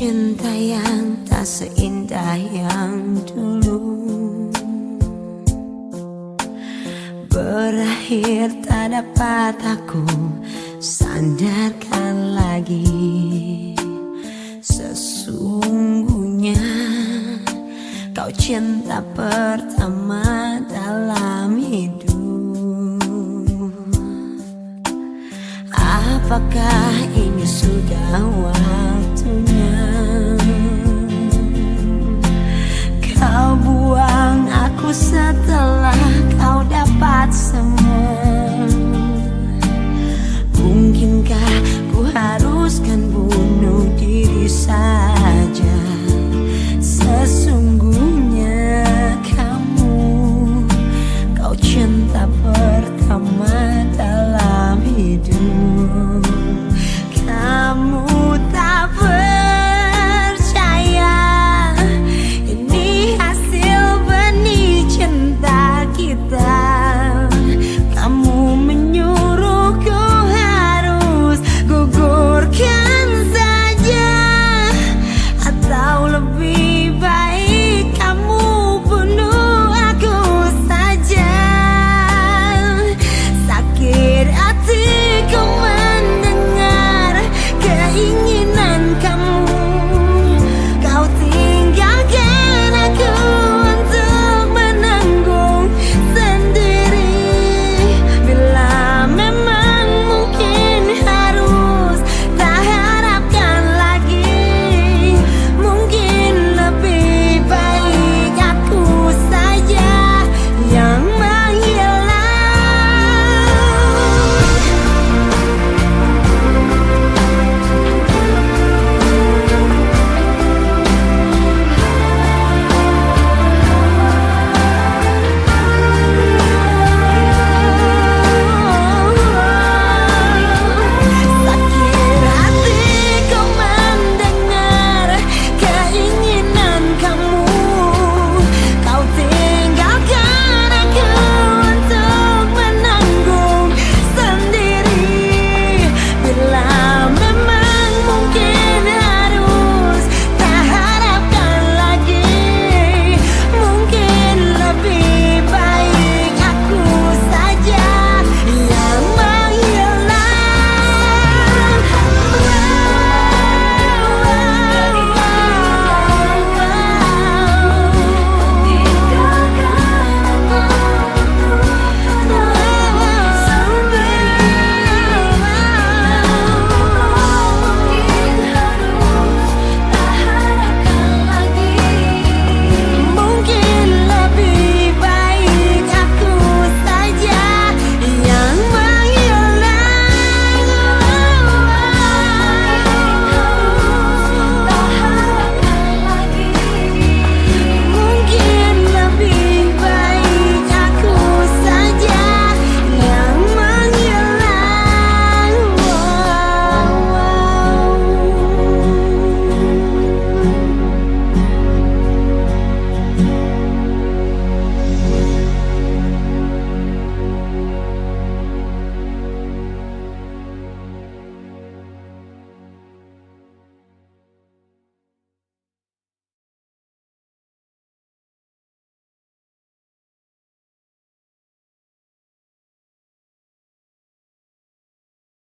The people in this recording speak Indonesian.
Cinta yang tak seindah yang dulu. Berakhir tak dapat aku sandarkan lagi. Sesungguhnya kau cinta pertama dalam hidup. Apakah ini sudah waktunya?